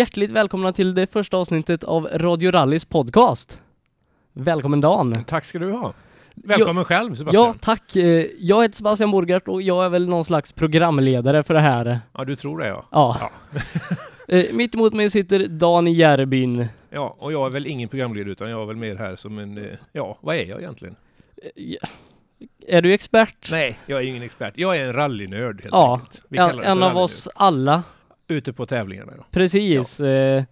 hjärtligt välkomna till det första avsnittet av Radio Rallys podcast. Välkommen Dan! Tack ska du ha. Välkommen själv Sebastian. Ja, tack. Eh, Jag heter Sebastian Borgart och jag är väl någon slags programledare för det här. Ja, du tror det ja. Ja. Ja. Eh, Mitt emot mig sitter Dan Järbyn. Ja, och jag är väl ingen programledare utan jag är väl mer här som en, eh, ja, vad är jag egentligen? Ja. Är du expert? Nej, jag är ingen expert. Jag är en rallynörd helt Ja, enkelt. Vi kallar En, av oss alla. Ute på tävlingarna ja. Precis. Eh,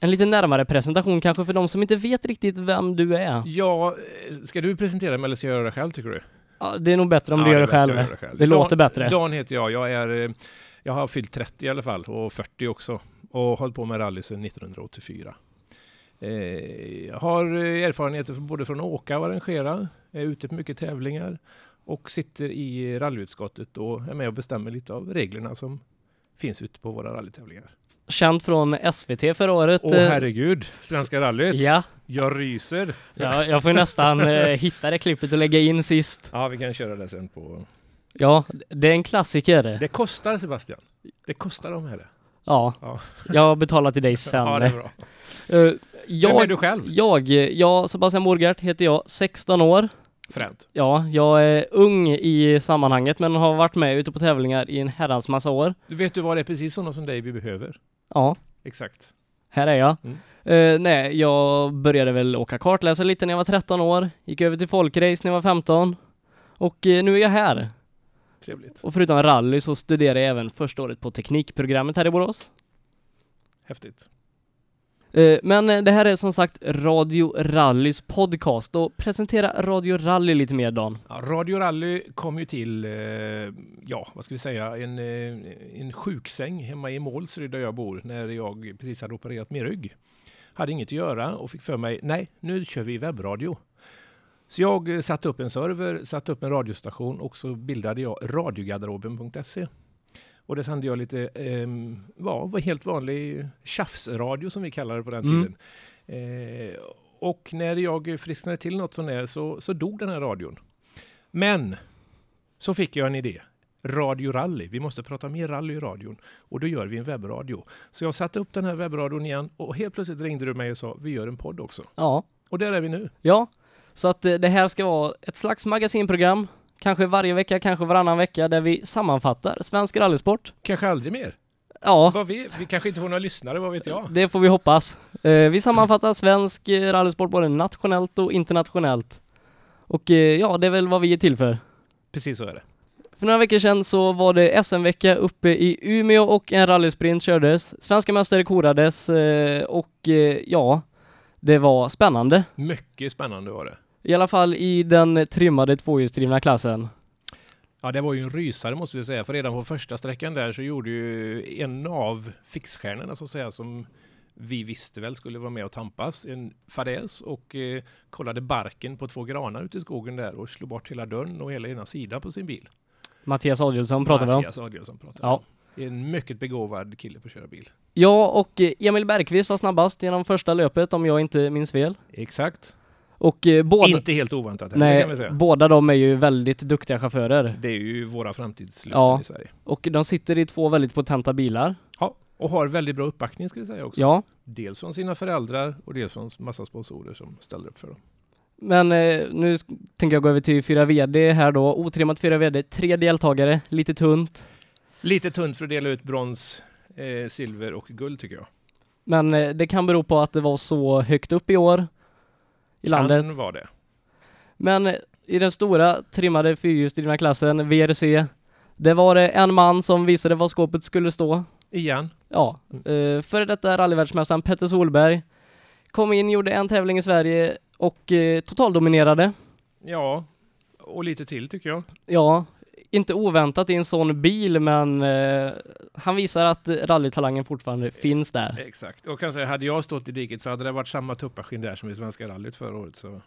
En lite närmare presentation kanske för de som inte vet riktigt vem du är. Ja, eh, ska du presentera mig eller ska jag göra det själv tycker du? Ja, det är nog bättre om Ja, du gör det själv. att göra Det Dan, låter bättre. Dan heter jag. Jag är, eh, jag har fyllt 30 i alla fall och 40 också och hållit på med rally sedan 1984. Eh, Jag har eh, erfarenheter både från att åka och arrangera, är ute på mycket tävlingar och sitter i rallyutskottet och är med och bestämmer lite av reglerna som finns ute på våra rallytävlingar. Känt från SVT förra året. Åh eh, herregud, Svenska rallyt. Ja, Jag ryser. ja, jag får nästan eh, hitta det klippet och lägga in sist. Ja, vi kan köra det sen på... Ja, det är en klassiker. Det kostar Sebastian. Det kostar de här. Ja, Ja. jag betalar till dig sen. Ja, det är bra. Eh, Vem är jag, du själv? jag, jag, Sebastian Borgart heter jag, 16 år. Fränt. Ja, jag är ung i sammanhanget men har varit med ute på tävlingar i en herrans massa år. Du vet du vad det är precis sådana som dig vi behöver? Ja, Exakt. här är jag. Mm. Eh, nej, jag började väl åka kartläsa lite när jag var 13 år, gick över till folkrace när jag var 15 och eh, nu är jag här. Trevligt. Och förutom rally så studerar jag även första året på teknikprogrammet här i Borås. Häftigt. Eh, men eh, det här är som sagt Radio Rallys podcast och presentera Radio Rally lite mer Dan. Ja, Radio Rally kom ju till, eh, ja, vad ska vi säga, en, en sjuksäng hemma i Målsryd där jag bor när jag precis hade opererat min rygg. Hade inget att göra och fick för mig, nej, nu kör vi webbradio. Så jag satte upp en server, satte upp en radiostation och så bildade jag radiogarderoben.se. Och där sände jag lite, eh, ja, var helt vanlig tjafsradio som vi kallade det på den Mm. tiden. Eh, och när jag frisknade till något sån där så, så dog den här radion. Men så fick jag en idé. Radio Rally. Vi måste prata mer rally i radion. Och då gör vi en webbradio. Så jag satte upp den här webbradion igen och helt plötsligt ringde du mig och sa vi gör en podd också. Ja, Och där är vi nu. ja. Så att eh, det här ska vara ett slags magasinprogram, kanske varje vecka, kanske varannan vecka, där vi sammanfattar svensk rallysport. Kanske aldrig mer. Ja, Vad vi, vi kanske inte får några lyssnare, vad vet jag? det får vi hoppas. Eh, Vi sammanfattar svensk eh, rallysport både nationellt och internationellt. Och eh, ja, det är väl vad vi är till för. Precis så är det. För några veckor sedan så var det SM-vecka uppe i Umeå och en rallysprint kördes. Svenska mästare korades och ja, det var spännande. Mycket spännande var det. I alla fall i den trimmade tvåhjulsdrivna klassen. Ja, det var ju en rysare måste vi säga, för redan på första sträckan där så gjorde ju en av fixstjärnorna så att säga som vi visste väl skulle vara med och tampas, en fadäs och eh, kollade barken på två granar ute i skogen där och slog bort hela dörren och hela ena sidan på sin bil. Mattias Adielsson pratar vi om. Mattias Adielsson pratar Ja. om. En mycket begåvad kille på att köra bil. Ja, och eh, Emil Bergqvist var snabbast genom första löpet om jag inte minns fel. Exakt. Och eh, båda, Inte helt oväntat heller, kan vi nej, säga. båda de är ju väldigt duktiga chaufförer. Det är ju våra framtidslyften Ja. i Sverige. Och de sitter i två väldigt potenta bilar. Ja, och har väldigt bra uppbackning ska vi säga också. Ja, Dels från sina föräldrar och dels från massa sponsorer som ställer upp för dem. men eh, nu tänker jag gå över till 4 VD här då. Otrimmat 4 VD, tre deltagare, lite tunt. Lite tunt för att dela ut brons, eh, silver och guld tycker jag. Men eh, det kan bero på att det var så högt upp i år i landet. Kan vara det. Men i den stora trimmade fyrhjulsdrivna klassen, VRC, det var det en man som visade var skåpet skulle stå. Igen. Ja, eh, före detta rallyvärldsmästaren Petter Solberg kom in, gjorde en tävling i Sverige och eh, totaldominerade. Ja, och lite till tycker jag. Ja, inte oväntat i en sån bil, men eh, han visar att rallytalangen fortfarande finns där. Exakt. Och kan säga, hade jag stått i diket så hade det varit samma tupparskinn där som i Svenska rallyt förra året. Så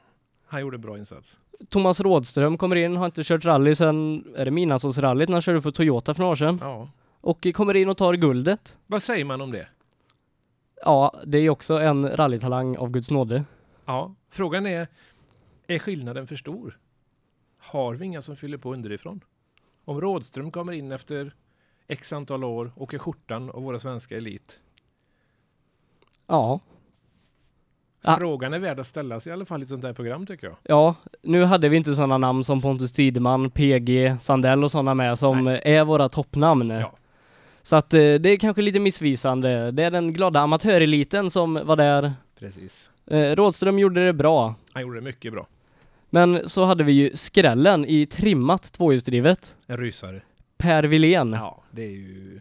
han gjorde en bra insats. Thomas Rådström kommer in, har inte kört rally sedan, är det Midnattsåsrallyt när han körde för Toyota för några år sedan? Ja. Och kommer in och tar guldet. Vad säger man om det? Ja, det är också en rallytalang av Guds nåde. Ja, frågan är, är skillnaden för stor? Har vi inga som fyller på underifrån? Om Rådström kommer in efter x antal år, åker skjortan av våra svenska elit. Ja. Frågan är värd att ställas i alla fall i ett sånt här program tycker jag. ja. Nu hade vi inte sådana namn som Pontus Tideman, PG, Sandell och sådana med som är våra toppnamn. Ja. Så att eh, det är kanske lite missvisande. Det är den glada amatöreliten som var där. Precis. Eh, Rådström gjorde det bra. Han gjorde det mycket bra. Men så hade vi ju skrällen i trimmat tvåhjulsdrivet. En rysare. Per Wilén. Ja, det är ju...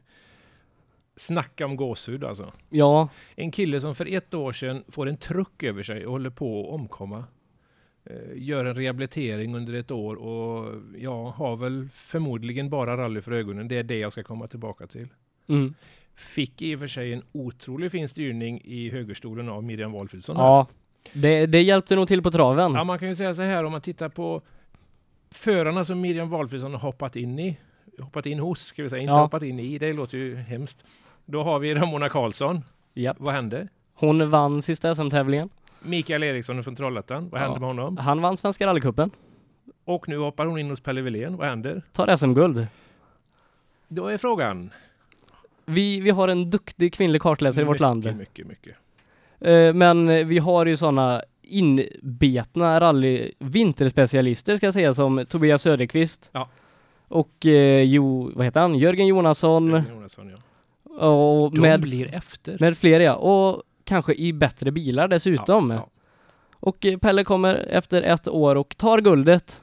Snacka om gåshud alltså. Ja, En kille som för ett år sedan får en truck över sig och håller på att omkomma. Eh, Gör en rehabilitering under ett år och jag har väl förmodligen bara rally för ögonen. Det är det jag ska komma tillbaka till. mm. Fick i och för sig en otroligt fin styrning i högerstolen av Miriam Walfridsson. ja. Det, det hjälpte nog till på traven. Ja, man kan ju säga så här om man tittar på förarna som Miriam Walfridsson har hoppat in i. Hoppat in hos, ska vi säga. Inte Ja. hoppat in i. Det låter ju hemskt. Då har vi Ramona Karlsson. Ja. Vad hände? Hon vann sista SM-tävlingen. Mikael Eriksson från Trollhättan. Vad Ja. hände med honom? Han vann Svenska rallycupen. Och nu hoppar hon in hos Pelle Wilén. Vad händer? Tar SM-guld. Då är frågan. Vi, vi har en duktig kvinnlig kartläsare i vårt mycket, land. Mycket, mycket. Eh, men eh, vi har ju sådana inbetna rally vinterspecialister ska jag säga som Tobias Söderqvist. Ja. Och eh, jo, vad heter han? Jörgen Jonasson. Jörgen Jonasson, ja. Och De med, blir efter. med flera ja. Och kanske i bättre bilar dessutom. Ja, ja. Och eh, Pelle kommer efter ett år och tar guldet.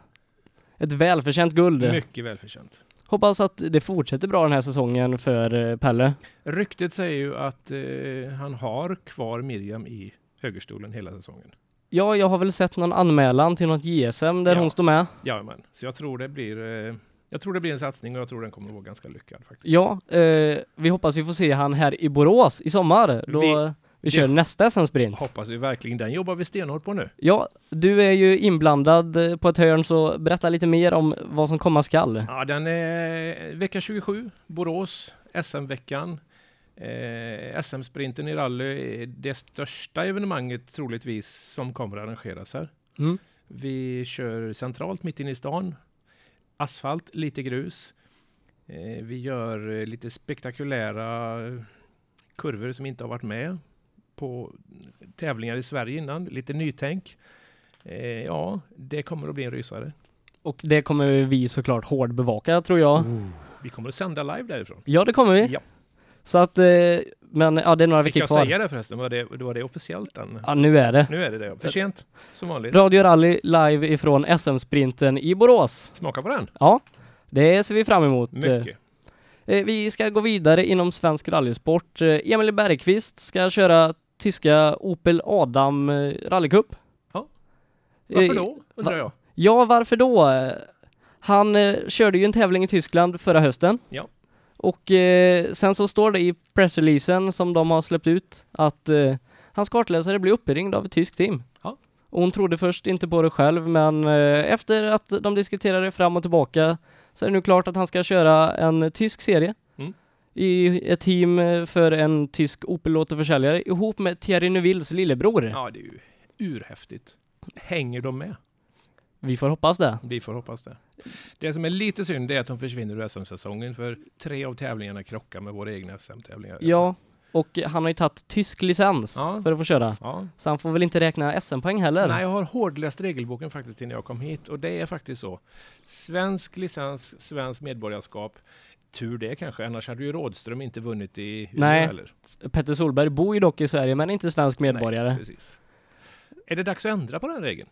Ett välförtjänt guld. Mycket välförtjänt. Hoppas att det fortsätter bra den här säsongen för eh, Pelle. Ryktet säger ju att eh, han har kvar Miriam i högerstolen hela säsongen. Ja, jag har väl sett någon anmälan till något JSM där Ja. hon står med. Jajamän, så jag tror det blir eh, jag tror det blir en satsning och jag tror den kommer att vara ganska lyckad faktiskt. Ja, eh, vi hoppas vi får se han här i Borås i sommar då vi, Vi- kör nästa SM-sprint. Hoppas vi verkligen. Den jobbar vi stenhårt på nu. Ja, du är ju inblandad eh, på ett hörn så berätta lite mer om vad som komma skall. Ja, den är vecka 27, Borås, SM-veckan. Eh, SM-sprinten i rally är det största evenemanget troligtvis som kommer att arrangeras här. Mm. Vi kör centralt mitt inne i stan. Asfalt, lite grus. Eh, vi gör eh, lite spektakulära kurvor som inte har varit med på tävlingar i Sverige innan. Lite nytänk. Eh, ja, det kommer att bli en rysare. Och det kommer vi såklart hård bevaka tror jag. Vi kommer att sända live därifrån. Ja, det kommer vi. Ja. Så att, eh, men ja, det är några Fick veckor jag kvar. säga det förresten? Var det, var det officiellt än? Ja, nu är det. Nu är det det. För sent, som vanligt. Radio Rally live ifrån SM-sprinten i Borås. Smaka på den. Ja, det ser vi fram emot. Mycket. Eh, Vi ska gå vidare inom svensk rallysport. Eh, Emil Bergqvist ska köra tyska Opel Adam eh, rallycup. Ja. Varför Eh, då, undrar jag? Ja, varför då? Eh, Han körde ju en tävling i Tyskland förra hösten. Ja. Och eh, sen så står det i pressreleasen som de har släppt ut att eh, hans kartläsare blir uppringd av ett tyskt team. Ja. Och hon trodde först inte på det själv, men eh, efter att de diskuterade fram och tillbaka så är det nu klart att han ska köra en tysk serie. I ett team eh, för en tysk Opel-återförsäljare ihop med Thierry Neuvilles lillebror. Ja, det är ju urhäftigt. Hänger de med? Vi får hoppas det. Vi får hoppas det. Det som är lite synd är att de försvinner ur SM-säsongen för tre av tävlingarna krockar med våra egna SM-tävlingar. Ja, och han har ju tagit tysk licens Ja. för att få köra. ja. Så han får väl inte räkna SM-poäng heller? Nej, jag har hårdläst regelboken faktiskt innan jag kom hit och det är faktiskt så. Svensk licens, svensk medborgarskap. Tur det kanske, annars hade ju Rådström inte vunnit i Umeå Nej. heller. Petter Solberg bor ju dock i Sverige men inte svensk medborgare. Nej, precis. Är det dags att ändra på den regeln?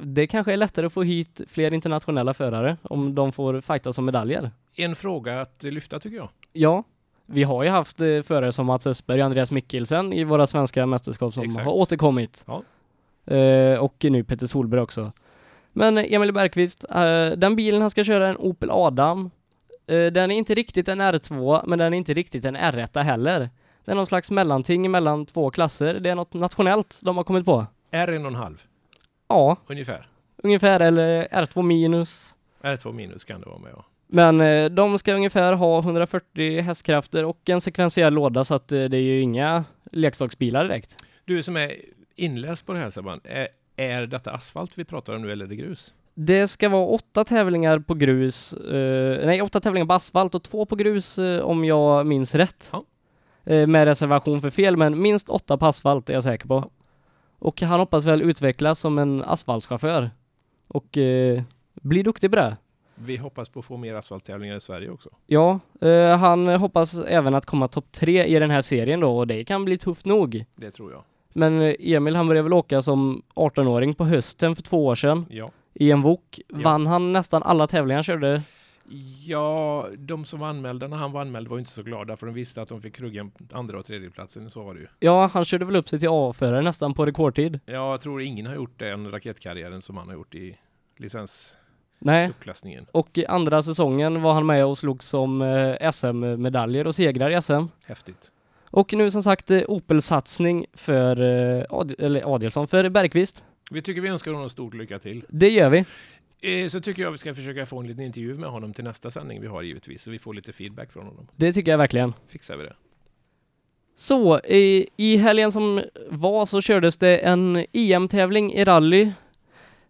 Det kanske är lättare att få hit fler internationella förare om de får fightas om medaljer. En fråga att lyfta tycker jag. Ja, vi har ju haft eh, förare som Mats Östberg och Andreas Mikkelsen i våra svenska mästerskap som Exakt. har återkommit. Ja. Eh, och nu Petter Solberg också. Men Emil Bergqvist, eh, den bilen han ska köra är en Opel Adam. Eh, den är inte riktigt en R2, men den är inte riktigt en R1 heller. Det är någon slags mellanting mellan två klasser. Det är något nationellt de har kommit på. R en och en halv Ja, ungefär. ungefär, eller R2 minus. R2 minus kan det vara med ja. Men eh, de ska ungefär ha 140 hästkrafter och en sekventiell låda så att eh, det är ju inga leksaksbilar direkt. Du som är inläst på det här är, är detta asfalt vi pratar om nu eller är det grus? Det ska vara åtta tävlingar på grus, eh, nej åtta tävlingar på asfalt och två på grus eh, om jag minns rätt. Ja. Eh, med reservation för fel, men minst åtta på asfalt är jag säker på. Och han hoppas väl utvecklas som en asfaltchaufför. Och eh, bli duktig på det. Vi hoppas på att få mer asfalttävlingar i Sverige också. Ja, eh, han hoppas även att komma topp tre i den här serien då och det kan bli tufft nog. Det tror jag. Men eh, Emil han började väl åka som 18-åring på hösten för två år sedan Ja. I en wok. Ja. Vann han nästan alla tävlingar han körde? Ja, de som var anmälda när han var anmäld var inte så glada för de visste att de fick rugga andra och tredjeplatsen. Så var det ju. Ja, han körde väl upp sig till A-förare nästan på rekordtid. Ja, jag tror ingen har gjort den raketkarriären som han har gjort i Nej, licensuppklassningen. och i andra säsongen var han med och slog som eh, SM-medaljer och segrar i SM. Häftigt. Och nu som sagt eh, Opel-satsning för eh, Ad Adelsson, för Bergqvist. Vi tycker vi önskar honom stort lycka till. Det gör vi. Eh, så tycker jag vi ska försöka få en liten intervju med honom till nästa sändning vi har givetvis. Så vi får lite feedback från honom. Det tycker jag verkligen. Fixar vi det. Så, i, i helgen som var så kördes det en EM-tävling i rally.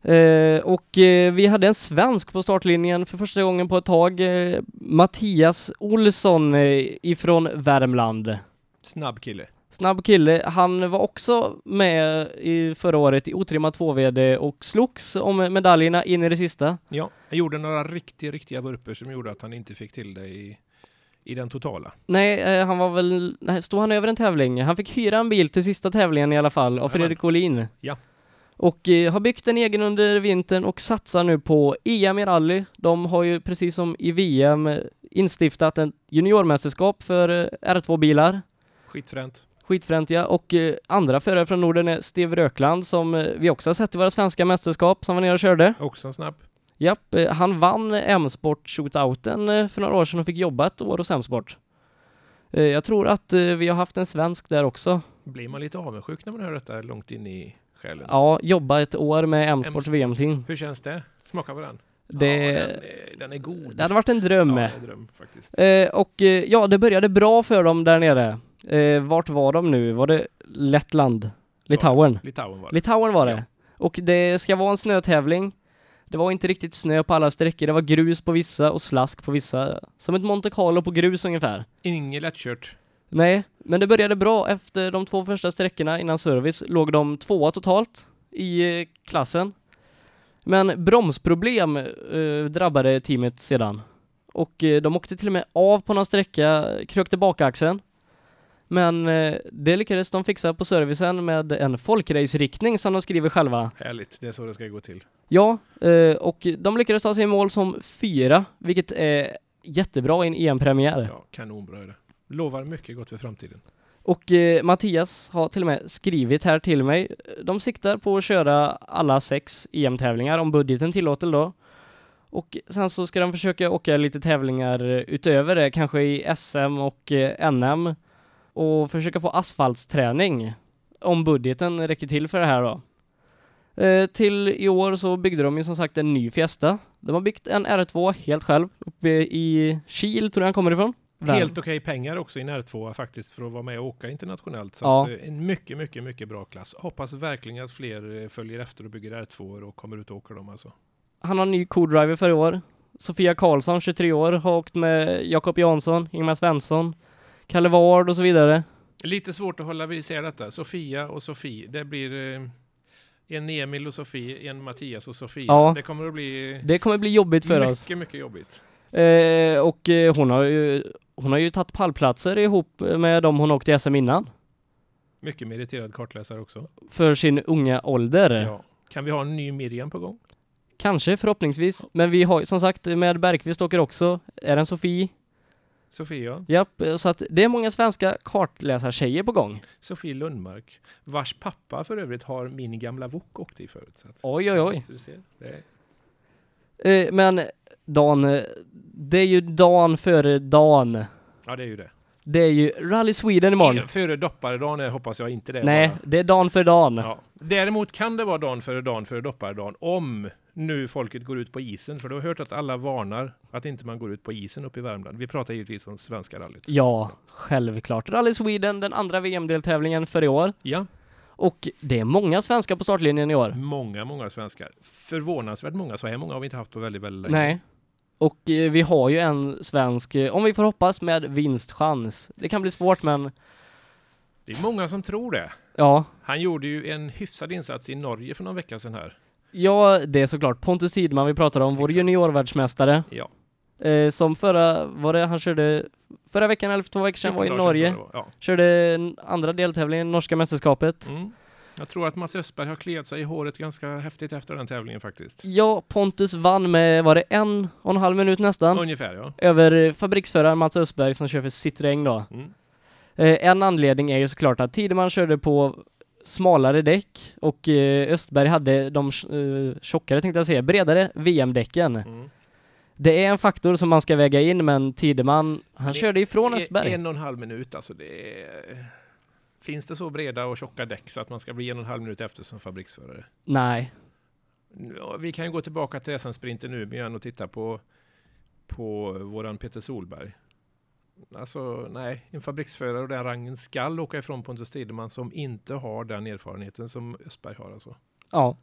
Eh, och eh, vi hade en svensk på startlinjen för första gången på ett tag. Eh, Mattias Olsson eh, ifrån Värmland. Snabb kille. Snabb kille. Han var också med i förra året i otrimmat 2VD och slogs om medaljerna in i det sista. Ja, han gjorde några riktiga, riktiga vurper som gjorde att han inte fick till det i, i den totala. Nej, eh, han var väl, nej, stod han över en tävling? Han fick hyra en bil till sista tävlingen i alla fall av. Fredrik Olin. Ja. Och eh, har byggt en egen under vintern och satsar nu på EM i rally. De har ju precis som i VM instiftat ett juniormästerskap för eh, R2-bilar. Skitfränt. Skitfränt ja. Och eh, andra förare från Norden är Steve Rökland som eh, vi också har sett i våra svenska mästerskap som var nere och körde. Också snabb. Japp, eh, han vann M-sport shootouten för några år sedan och fick jobba ett år hos M-sport. Jag tror att vi har haft en svensk där också. Blir man lite avundsjuk när man hör detta långt in i själen? Ja, jobba ett år med M-sports M-sport. VM-team. Hur känns det? Smaka på den. Det, Ja, den, är, den är god. det hade varit en dröm. Ja, en dröm faktiskt. Eh, och eh, ja, det började bra för dem där nere. Eh, vart var de nu? Var det Lettland? Litauen? Litauen var det. Litauen var det. Ja. Och det ska vara en snötävling. Det var inte riktigt snö på alla sträckor. Det var grus på vissa och slask på vissa. Som ett Monte Carlo på grus ungefär. Inget lättkört. Nej, men det började bra. Efter de två första sträckorna innan service låg de tvåa totalt i eh, klassen. Men bromsproblem eh, drabbade teamet sedan. Och eh, de åkte till och med av på någon sträcka, krökte bakaxeln. Men eh, det lyckades de fixa på servicen med en folkrace-riktning som de skriver själva. Härligt. Det är så det ska gå till. Ja, eh, och de lyckades ta sig i mål som fyra, vilket är jättebra i en EM-premiär. Ja, kanonbra är det. Lovar mycket gott för framtiden. Och eh, Mattias har till och med skrivit här till mig. De siktar på att köra alla sex EM-tävlingar om budgeten tillåter då. Och sen så ska de försöka åka lite tävlingar utöver det, kanske i SM och eh, NM. Och försöka få asfaltsträning. Om budgeten räcker till för det här då. Eh, till i år så byggde de ju som sagt en ny Fiesta. De har byggt en R2 helt själv uppe i Kil tror jag han kommer ifrån. Helt okej pengar också i en R2 faktiskt för att vara med och åka internationellt. Så Ja. att, eh, en mycket, mycket, mycket bra klass. Hoppas verkligen att fler eh, följer efter och bygger R2 och kommer ut och åker dem alltså. Han har en ny co-driver för i år. Sofia Karlsson, 23 år, har åkt med Jakob Jansson, Ingmar Svensson, Kalle Ward och så vidare. Lite svårt att hålla isär detta. Sofia och Sofie. Det blir eh, en Emil och Sofie, en Mattias och Sofia. Ja. Det kommer att bli Det kommer bli jobbigt för mycket, oss. mycket jobbigt. Eh, och eh, hon har ju hon har ju tagit pallplatser ihop med dem hon åkte SM innan. Mycket meriterad kartläsare också. För sin unga ålder. Ja. Kan vi ha en ny Miriam på gång? Kanske, förhoppningsvis. Men vi har som sagt med Bergqvist åker också. Är det en Sofie? Sofia. Japp, eh, så att det är många svenska kartläsartjejer på gång. Sofie Lundmark. Vars pappa för övrigt har min gamla wok åkt i förut. Så att, Oj, oj, oj. Så du ser, Eh, men Dan, eh, det är ju dagen före dagen. ja, det är ju det. Det är ju Rally Sweden imorgon. Före dopparedagen är- hoppas jag inte det. Nej, bara. det är dagen för dagen. Ja. Däremot kan det vara dagen före dagen före dopparedagen om nu folket går ut på isen. För du har hört att alla varnar att inte man går ut på isen uppe i Värmland. Vi pratar givetvis om svenska rallyt. Ja, självklart. Rally Sweden, den andra VM-deltävlingen för i år. Ja, Och det är många svenskar på startlinjen i år. många, många svenskar. Förvånansvärt många. Så här många har vi inte haft på väldigt, väldigt länge. Nej. Och eh, vi har ju en svensk, eh, om vi får hoppas, med vinstchans. Det kan bli svårt men Det är många som tror det. ja. Han gjorde ju en hyfsad insats i Norge för någon vecka sedan här. Ja, det är såklart Pontus Tidman vi pratar om, vår Exakt. juniorvärldsmästare. Ja. Eh, som förra, var det, han körde förra veckan eller för två veckor sedan var i 14 dagar sedan Norge. var. Körde en andra deltävlingen norska mästerskapet. Ja. Mm. Jag tror att Mats Östberg har kliat sig i håret ganska häftigt efter den tävlingen faktiskt. Ja, Pontus vann med, var det en och en halv minut nästan? Ungefär ja. Över eh, fabriksföraren Mats Östberg som kör för Citroën då. Mm. Eh, en anledning är ju såklart att Tideman körde på smalare däck och eh, Östberg hade de eh, tjockare tänkte jag säga, bredare VM-däcken. Mm. Det är en faktor som man ska väga in men Tideman, han Men körde ifrån Östberg. En och en halv minut alltså. Det är... Finns det så breda och tjocka däck så att man ska bli en och en halv minut efter som fabriksförare? Nej, vi kan ju gå tillbaka till SM-sprinten nu igen och titta på, på våran Peter Solberg. Alltså nej, en fabriksförare och den rangen skall åka ifrån Pontus Tideman som inte har den erfarenheten som Östberg har alltså. ja.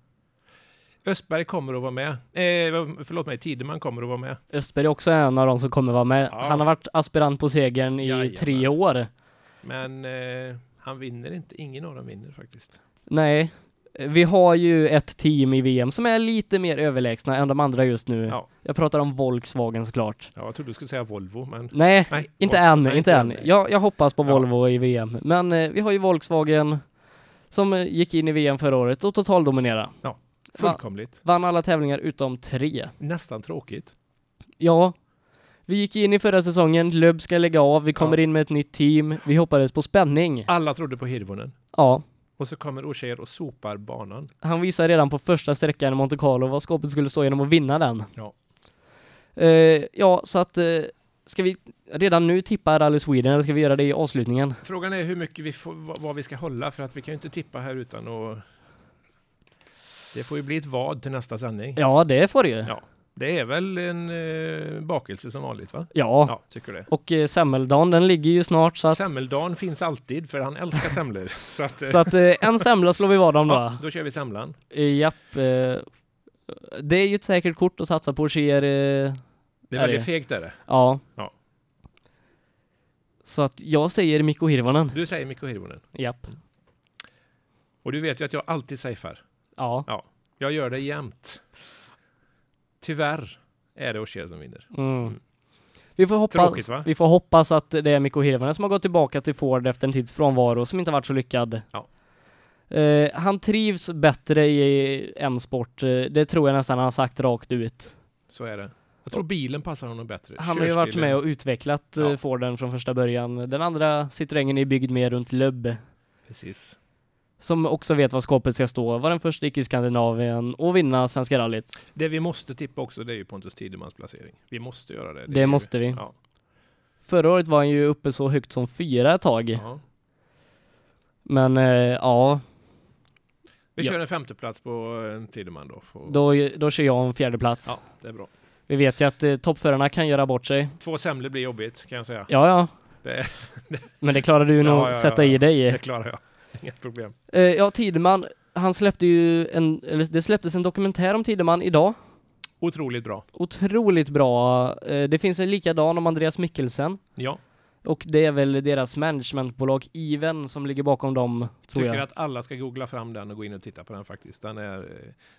Östberg kommer att vara med. Eh, förlåt mig, Tideman kommer att vara med. Östberg är också en av de som kommer vara med. Ja. Han har varit aspirant på segern i Jajamän. tre år. Men eh, han vinner inte. Ingen av dem vinner faktiskt. Nej, vi har ju ett team i VM som är lite mer överlägsna än de andra just nu. Ja. Jag pratar om Volkswagen såklart. Ja, jag trodde du skulle säga Volvo, men Nej, nej. inte Volvo- än, nej, inte än. Jag, jag hoppas på Ja. Volvo i VM. Men eh, vi har ju Volkswagen som eh, gick in i VM förra året och totaldominerade. Ja. Va- Fullkomligt. Vann alla tävlingar utom tre. Nästan tråkigt. Ja, vi gick in i förra säsongen, Löb ska lägga av, vi kommer Ja. in med ett nytt team, vi hoppades på spänning. Alla trodde på Hirvonen. Ja, Och så kommer Ogier och sopar banan. han visade redan på första sträckan i Monte Carlo vad skåpet skulle stå genom att vinna den. Ja. Eh, ja, så att eh, ska vi redan nu tippa Rally Sweden eller ska vi göra det i avslutningen? Frågan är hur mycket vi får, vad vi ska hålla för att vi kan ju inte tippa här utan att... Det får ju bli ett vad till nästa sändning. Ja, det får det ju. Ja. Det är väl en eh, bakelse som vanligt va? Ja, Ja, tycker det. och eh, semmeldagen den ligger ju snart så att, Semmeldagen finns alltid för han älskar semlor. så att, eh, så att eh, en semla slår vi vad om då. ja, då kör vi semlan. Eh, japp. Eh, det är ju ett säkert kort att satsa på, sker eh, Det är väldigt det? fegt är det. Ja. Ja. Så att jag säger Mikko Hirvonen. Du säger Mikko Hirvonen. Japp. Och du vet ju att jag alltid safear. Ja. Jag gör det jämt. Tyvärr är det Ogier som vinner. Mm. Vi får, hoppas, Tråkigt, va? vi får hoppas att det är Mikko Hirvonen som har gått tillbaka till Ford efter en tids frånvaro som inte varit så lyckad. Ja. Eh, han trivs bättre i M-sport, eh, det tror jag nästan han har sagt rakt ut. Så är det. Jag tror bilen passar honom bättre. Han har ju varit med och utvecklat eh, Ja. Forden från första början. Den andra Citroengen är byggd mer runt Löbb. Precis. Som också vet var skåpet ska stå, var den första gick i Skandinavien och vinna Svenska rallyt. Det vi måste tippa också det är ju Pontus Tidemans placering. Vi måste göra det. Det ju- måste vi. Ja. Förra året var han ju uppe så högt som fyra ett tag. ja. Men eh, ja, Vi Ja. kör en femteplats på en Tideman då. Får... då, då kör jag en fjärde plats. Ja, det är bra. Vi vet ju att eh, toppförarna kan göra bort sig. Två semlor blir jobbigt kan jag säga. Ja, ja. Det, Men det klarar du nog Ja, ja, sätta ja. i dig. det klarar jag. Inget problem. Eh, ja, Tideman, han släppte ju en, eller det släpptes en dokumentär om Tideman idag. Otroligt bra. Otroligt bra. Eh, det finns en likadan om Andreas Mikkelsen. Ja, Och det är väl deras managementbolag Even som ligger bakom dem, tror tycker jag. att alla ska googla fram den och gå in och titta på den faktiskt. Den är,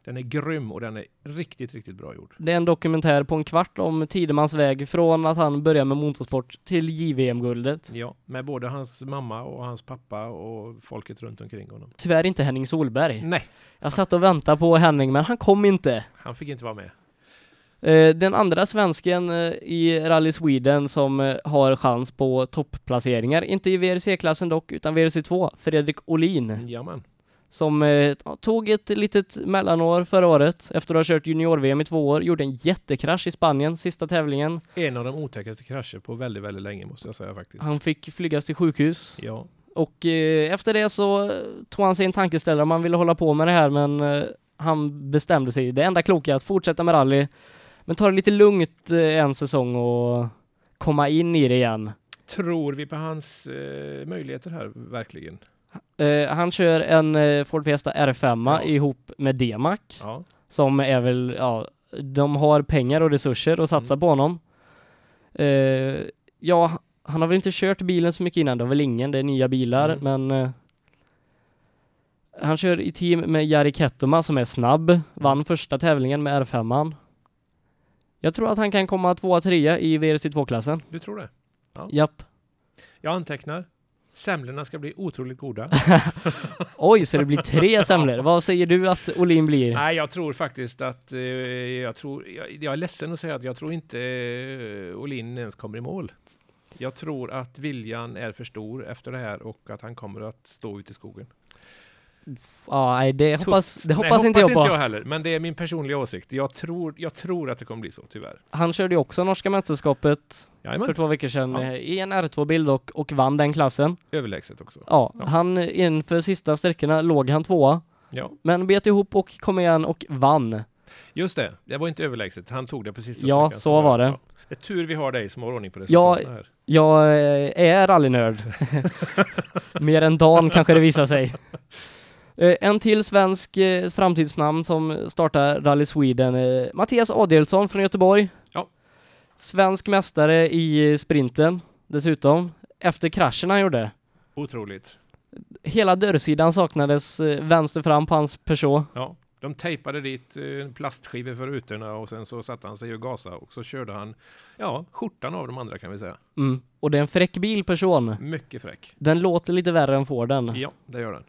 den är grym och den är riktigt, riktigt bra gjord. Det är en dokumentär på en kvart om Tidemans väg från att han började med motorsport till JVM-guldet. Ja, med både hans mamma och hans pappa och folket runt omkring honom. Tyvärr inte Henning Solberg. Nej, Jag satt och väntade på Henning, men han kom inte. han fick inte vara med. Eh, Den andra svensken eh, i Rally Sweden som eh, har chans på topplaceringar, inte i VRC-klassen dock, utan VRC2, Fredrik Olin, Jamen. som tog ett litet mellanår förra året efter att ha kört junior-VM i två år, gjorde en jättekrasch i Spanien, sista tävlingen. En av de otäckaste krascher på väldigt, väldigt länge måste jag säga faktiskt. Han fick flygas till sjukhus Ja, och eh, efter det så tog han sig en tankeställare om han ville hålla på med det här, men eh, han bestämde sig. Det enda kloka att fortsätta med rally, men ta det lite lugnt eh, en säsong och komma in i det igen. tror vi på hans eh, möjligheter här verkligen? Eh, han kör en eh, Ford Fiesta R5 Ja. ihop med D-Mac Ja, som är väl, ja, de har pengar och resurser att satsa Mm. på honom. Eh, ja, han har väl inte kört bilen så mycket innan, det har väl ingen, det är nya bilar, Mm. men han kör i team med Jari Kettoma som är snabb, vann första tävlingen med R5. Jag tror att han kan komma tvåa, trea i VRC2-klassen. Du tror det? Japp. Jag antecknar. Semlorna ska bli otroligt goda. Oj, så det blir tre semlor. Vad säger du att Olin blir? Nej, jag tror faktiskt att eh, jag tror, jag, jag är ledsen att säga att jag tror inte eh, Olin ens kommer i mål. Jag tror att viljan är för stor efter det här och att han kommer att stå ute i skogen. Ja, nej, det Tufft. hoppas, det Nej, hoppas inte jag på. inte jag heller, men det är min personliga åsikt. Jag tror, jag tror att det kommer bli så, tyvärr. Han körde ju också norska mästerskapet för Jajamän, två veckor sedan Ja. i en R2-bil och, och vann den klassen. överlägset också. Ja, Ja. han inför sista sträckorna låg han tvåa, Ja, men bet ihop och kom igen och vann. just det. Det var inte överlägset. Han tog det på sista Ja, sträckan. så var det. Det är tur vi har dig som har ordning på Ja, resultaten här. Jag eh, är rallynörd. Mer än Dan kanske det visar sig. Eh, En till svensk eh, framtidsnamn som startar Rally Sweden, Mattias Adelsson från Göteborg. Ja. Svensk mästare i eh, sprinten dessutom, efter kraschen han gjorde. Otroligt. Hela dörrsidan saknades vänster fram på hans Peugeot. Ja, de tejpade dit plastskivor för rutorna och sen så satte han sig och gasade och så körde han, ja, skjortan av de andra kan vi säga. Mm. Och det är en fräck bil person. Mycket fräck. Den låter lite värre än Forden. Ja, det gör den.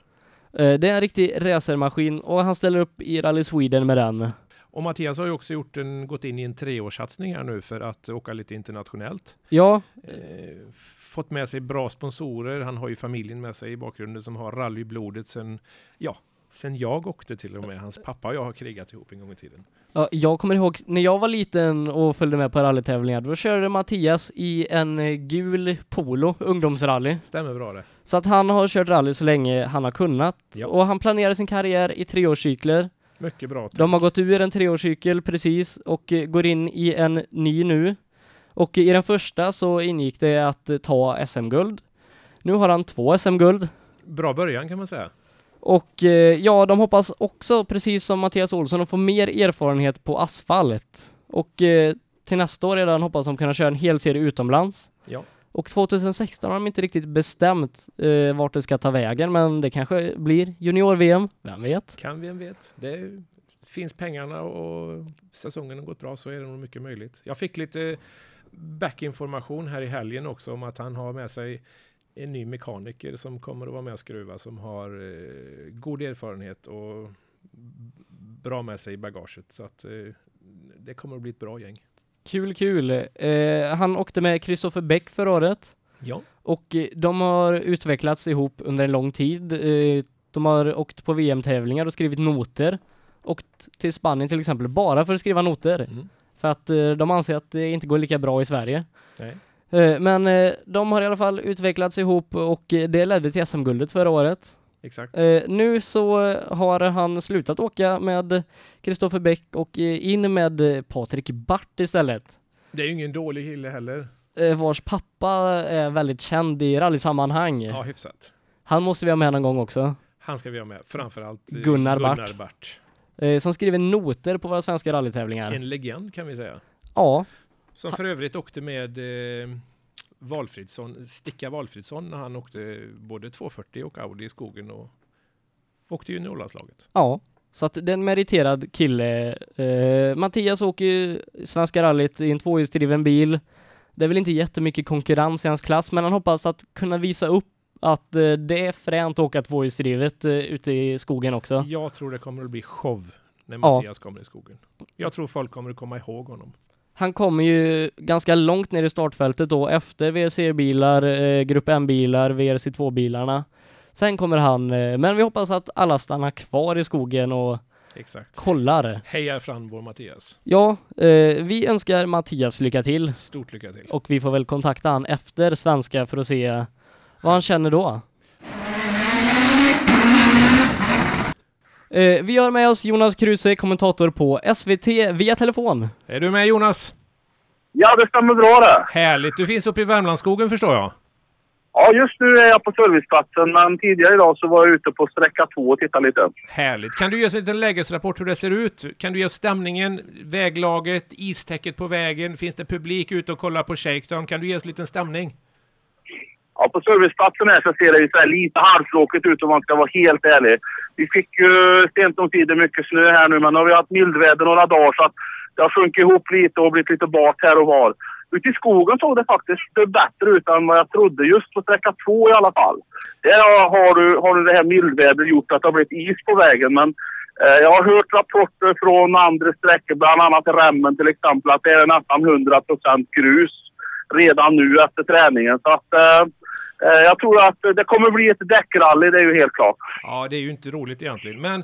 Eh, Det är en riktig racermaskin och han ställer upp i Rally Sweden med den. Och Mattias har ju också gjort en, gått in i en treårssatsning här nu för att åka lite internationellt. Ja, Eh, fått med sig bra sponsorer. Han har ju familjen med sig i bakgrunden som har rally i blodet sen, ja, sen jag åkte till och med. Hans pappa och jag har krigat ihop en gång i tiden. Ja, jag kommer ihåg när jag var liten och följde med på rallytävlingar, då körde Mattias i en eh, gul Polo, ungdomsrally. Stämmer bra det. Så att han har kört rally så länge han har kunnat. Ja. Och han planerar sin karriär i treårscykler. Mycket bra. De har tänk. gått ur en treårscykel precis och eh, går in i en ny nu. Och i den första så ingick det att eh, ta SM-guld. Nu har han två SM-guld. Bra början kan man säga. Och eh, ja, de hoppas också, precis som Mattias Olsson, att få mer erfarenhet på asfalt. Och eh, till nästa år redan hoppas de kunna köra en hel serie utomlands. Ja. Och 2016 har de inte riktigt bestämt eh, vart det ska ta vägen, men det kanske blir junior-VM, vem vet? Kan vem vet. Det finns pengarna och säsongen har gått bra så är det nog mycket möjligt. Jag fick lite backinformation här i helgen också om att han har med sig en ny mekaniker som kommer att vara med och skruva som har eh, god erfarenhet och bra med sig i bagaget. Så att eh, det kommer att bli ett bra gäng. Kul, kul. Eh, han åkte med Kristoffer Bäck förra året. Ja, Och eh, de har utvecklats ihop under en lång tid. Eh, De har åkt på VM-tävlingar och skrivit noter. Åkt till Spanien till exempel bara för att skriva noter. mm. För att eh, de anser att det inte går lika bra i Sverige. Nej. Eh, Men eh, de har i alla fall utvecklats ihop och eh, det ledde till SM-guldet förra året. exakt. Nu så har han slutat åka med Kristoffer Bäck och in med Patrik Bart istället. Det är ju ingen dålig kille heller. Vars pappa är väldigt känd i rallysammanhang. Ja, hyfsat. Han måste vi ha med någon gång också. Han ska vi ha med. Framförallt Gunnar Bart. Gunnar Bart. Som skriver noter på våra svenska rallytävlingar. En legend kan vi säga. Ja, Som för övrigt åkte med eh, Valfridsson, Sticka Valfridsson när han åkte både 240 och Audi i skogen och åkte ju Norrlandslaget. ja. Så att det är en meriterad kille. Eh, Mattias åker ju Svenska rallyt i en tvåhjulsdriven bil. Det är väl inte jättemycket konkurrens i hans klass, men han hoppas att kunna visa upp att eh, det är fränt att åka tvåhjulsdrivet eh, ute i skogen också. Jag tror det kommer att bli show när Ja. Mattias kommer i skogen. Jag tror folk kommer att komma ihåg honom. Han kommer ju ganska långt ner i startfältet då efter VRC-bilar, eh, Grupp M-bilar, VRC2-bilarna. Sen kommer han, eh, men vi hoppas att alla stannar kvar i skogen och Exakt. kollar. Hejar fram vår Mattias. Ja, eh, vi önskar Mattias lycka till Stort lycka till. och vi får väl kontakta han efter svenska för att se vad han känner då. Eh, vi har med oss Jonas Kruse, kommentator på SVT via telefon. Är du med Jonas? Ja, det stämmer bra det. Härligt. Du finns uppe i Värmlandsskogen förstår jag. Ja, just nu är jag på serviceplatsen, men tidigare idag så var jag ute på sträcka två och tittade lite. Härligt. Kan du ge oss en liten lägesrapport hur det ser ut? Kan du ge oss stämningen, väglaget, istäcket på vägen? Finns det publik ute och kollar på shakedown? Kan du ge oss en liten stämning? Ja, på serviceplatsen här så ser det ju så här lite halvtråkigt ut om man ska vara helt ärlig. Vi fick ju sent om tiden mycket snö här nu, men nu har vi haft mildväder några dagar så att det har sjunkit ihop lite och blivit lite bart här och var. Ute i skogen såg det faktiskt bättre ut än vad jag trodde, just på sträcka två i alla fall. Där har du, har du det här mildvädret gjort att det har blivit is på vägen, men eh, jag har hört rapporter från andra sträckor, bland annat Remmen till exempel, att det är nästan 100% grus redan nu efter träningen. Så att eh, eh, jag tror att det kommer bli ett däckrally, det är ju helt klart. Ja, det är ju inte roligt egentligen. Men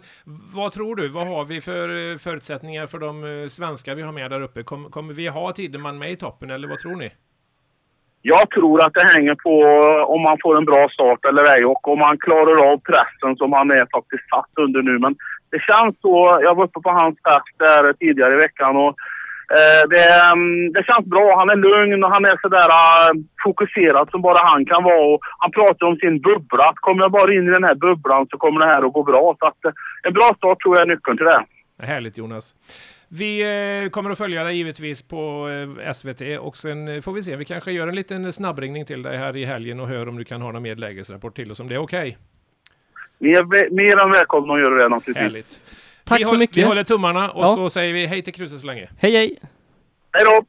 vad tror du? Vad har vi för eh, förutsättningar för de eh, svenskar vi har med där uppe? Kom, kommer vi ha Tideman med i toppen eller vad tror ni? Jag tror att det hänger på om man får en bra start eller ej och om man klarar av pressen som han är faktiskt satt under nu. Men det känns så. Jag var uppe på hans fest där tidigare i veckan och eh, det, mm, det känns bra. Han är lugn och han är sådär uh, fokuserad som bara han kan vara. Och han pratar om sin bubbla. Att kommer jag bara in i den här bubblan så kommer det här att gå bra. Så att, uh, en bra start tror jag är nyckeln till det. Härligt Jonas. Vi eh, kommer att följa dig givetvis på eh, SVT och sen eh, får vi se. Vi kanske gör en liten snabbringning till dig här i helgen och hör om du kan ha någon mer lägesrapport till oss om det är okej. Ni är mer än välkomna att göra det naturligtvis. Härligt. Tack vi så håll- mycket. Vi håller tummarna och Ja. så säger vi hej till Kruse så länge. Hej hej! Hej då!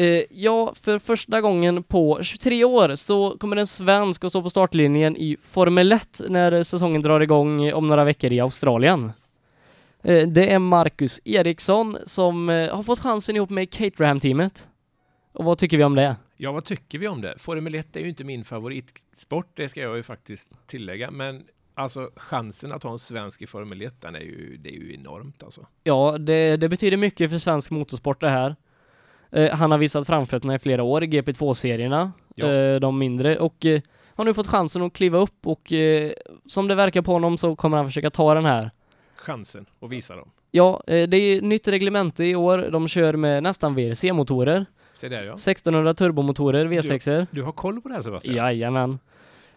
Eh, ja, för första gången på 23 år så kommer en svensk att stå på startlinjen i Formel 1 när säsongen drar igång om några veckor i Australien. Eh, det är Marcus Eriksson som eh, har fått chansen ihop med Caterham-teamet. Och vad tycker vi om det? Ja, vad tycker vi om det? Formel 1 är ju inte min favoritsport, det ska jag ju faktiskt tillägga, men alltså chansen att ha en svensk i Formel 1, den är ju, det är ju enormt alltså. Ja, det, det betyder mycket för svensk motorsport det här. Eh, han har visat framfötterna i flera år i GP2-serierna, Ja. eh, de mindre, och eh, har nu fått chansen att kliva upp och eh, som det verkar på honom så kommer han försöka ta den här. Chansen att visa dem. Ja, eh, det är nytt reglemente i år. De kör med nästan VRC-motorer. Se där ja. 1600 turbomotorer, V6-er. Du har koll på det här Sebastian? Jajamän.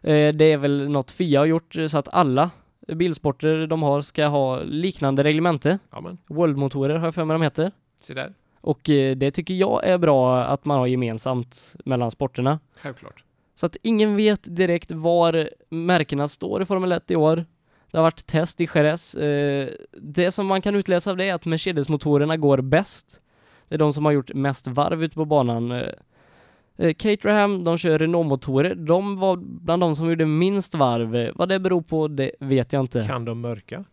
Eh, det är väl något FIA har gjort eh, så att alla bilsporter de har ska ha liknande reglemente. World-motorer har jag för mig de heter. se där. Och eh, det tycker jag är bra att man har gemensamt mellan sporterna. Självklart. Så att ingen vet direkt var märkena står i Formel 1 i år. Det har varit test i Jerez. Det som man kan utläsa av det är att Mercedes-motorerna går bäst. Det är de som har gjort mest varv ute på banan. Eh, eh, Caterham, de kör Renault-motorer. De var bland de som gjorde minst varv. Vad det beror på, det vet jag inte. Kan de mörka?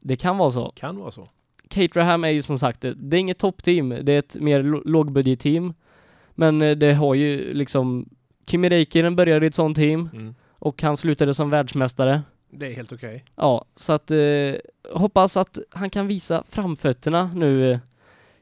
Det kan vara så. Kan vara så. Caterham är ju som sagt, det är inget toppteam. Det är ett mer lågbudgetteam. Men eh, det har ju liksom Kimi Räikkönen började i ett sånt team Mm. och han slutade som världsmästare. Det är helt okej. Ja, så att eh, hoppas att han kan visa framfötterna nu eh,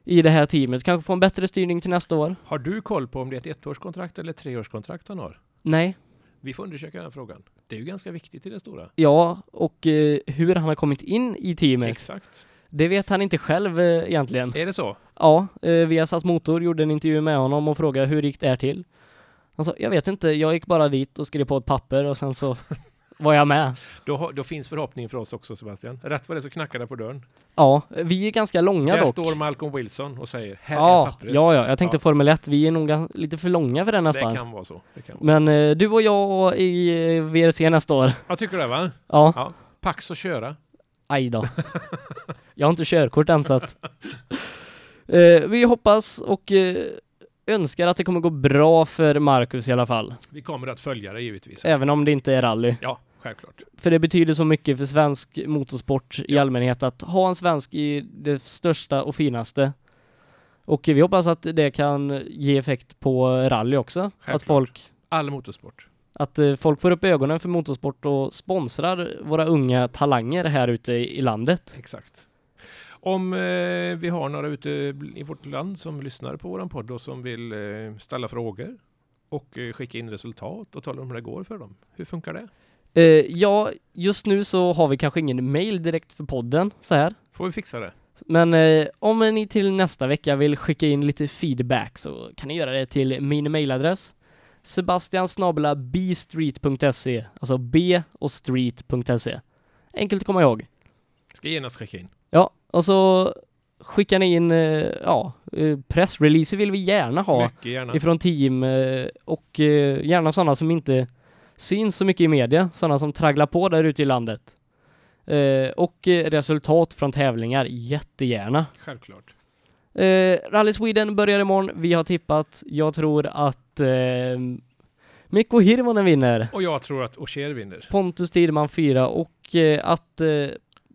i det här teamet. Kanske få en bättre styrning till nästa år. Har du koll på om det är ett ettårskontrakt eller ett treårskontrakt han har? Nej, Vi får undersöka den frågan. Det är ju ganska viktigt i det stora. ja, och eh, hur han har kommit in i teamet, Exakt. det vet han inte själv eh, egentligen. Är det så? Ja, eh, Viasats Motor gjorde en intervju med honom och frågade hur gick det här till? Han sa, jag vet inte, jag gick bara dit och skrev på ett papper och sen så var jag med. Då, då finns förhoppning för oss också Sebastian. Rätt vad det är så knackar det på dörren. Ja, vi är ganska långa Där dock. står Malcolm Wilson och säger här är Ja, pappret. ja, ja, jag tänkte Ja. Formel 1, vi är nog lite för långa för det Det nästan. kan vara så. Det kan vara. Men eh, du och jag i eh, VRC nästa år. Jag tycker det va? Ja, Ja. Pax och köra. aj då. jag har inte körkort än så att. Eh, vi hoppas och eh, önskar att det kommer gå bra för Marcus i alla fall. Vi kommer att följa det givetvis. Även om det inte är rally. Ja, självklart. För det betyder så mycket för svensk motorsport i Ja. allmänhet att ha en svensk i det största och finaste. Och vi hoppas att det kan ge effekt på rally också. Att Självklart. folk, All motorsport. att eh, folk får upp ögonen för motorsport och sponsrar våra unga talanger här ute i i landet. Exakt. Om eh, vi har några ute i vårt land som lyssnar på våran podd och som vill eh, ställa frågor och eh, skicka in resultat och tala om hur det går för dem. Hur funkar det? Eh, ja, just nu så har vi kanske ingen mail direkt för podden så här. Får vi fixa det? Men eh, om ni till nästa vecka vill skicka in lite feedback så kan ni göra det till min mailadress Sebastian bstreet.se Alltså b och street.se Enkelt att komma ihåg. Ska genast skicka in. Ja, och så skickar ni in, eh, ja, eh, pressreleaser vill vi gärna ha Mycket gärna. ifrån team eh, och gärna sådana som inte syns så mycket i media, sådana som tragglar på där ute i landet. Eh, och eh, resultat från tävlingar, jättegärna. Självklart. Eh, Rally Sweden börjar imorgon, vi har tippat. Jag tror att eh, Mikko Hirvonen vinner, Och jag tror att Ogier vinner. Pontus Tidman 4 och eh, att eh,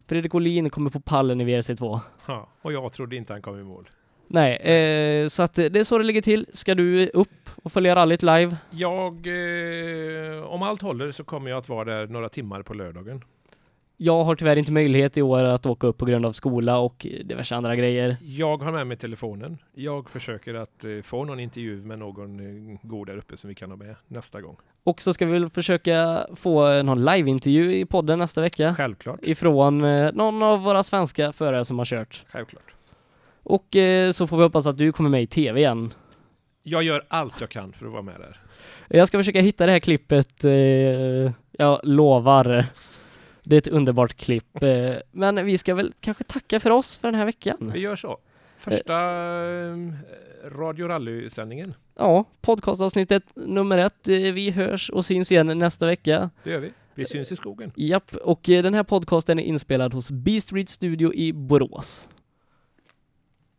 Fredrik Olin kommer få pallen i VRC2. Ja, och jag trodde inte han kom i mål. Nej, eh, så att det är så det ligger till. Ska du upp och följa rallyt live? Jag, eh, om allt håller så kommer jag att vara där några timmar på lördagen. Jag har tyvärr inte möjlighet i år att åka upp på grund av skola och diverse andra grejer. Jag har med mig telefonen. Jag försöker att eh, få någon intervju med någon eh, god där uppe som vi kan ha med nästa gång. Och så ska vi väl försöka få någon liveintervju i podden nästa vecka Självklart. ifrån eh, någon av våra svenska förare som har kört. Självklart. Och eh, så får vi hoppas att du kommer med i TV igen. Jag gör allt jag kan för att vara med där. Jag ska försöka hitta det här klippet, eh, jag lovar. Det är ett underbart klipp. Eh, men vi ska väl kanske tacka för oss för den här veckan. Vi gör så. Första Radio Rally-sändningen. Ja, podcastavsnittet nummer ett. Vi hörs och syns igen nästa vecka. Det gör vi. Vi syns i skogen. Japp, och den här podcasten är inspelad hos B Street Studio i Borås.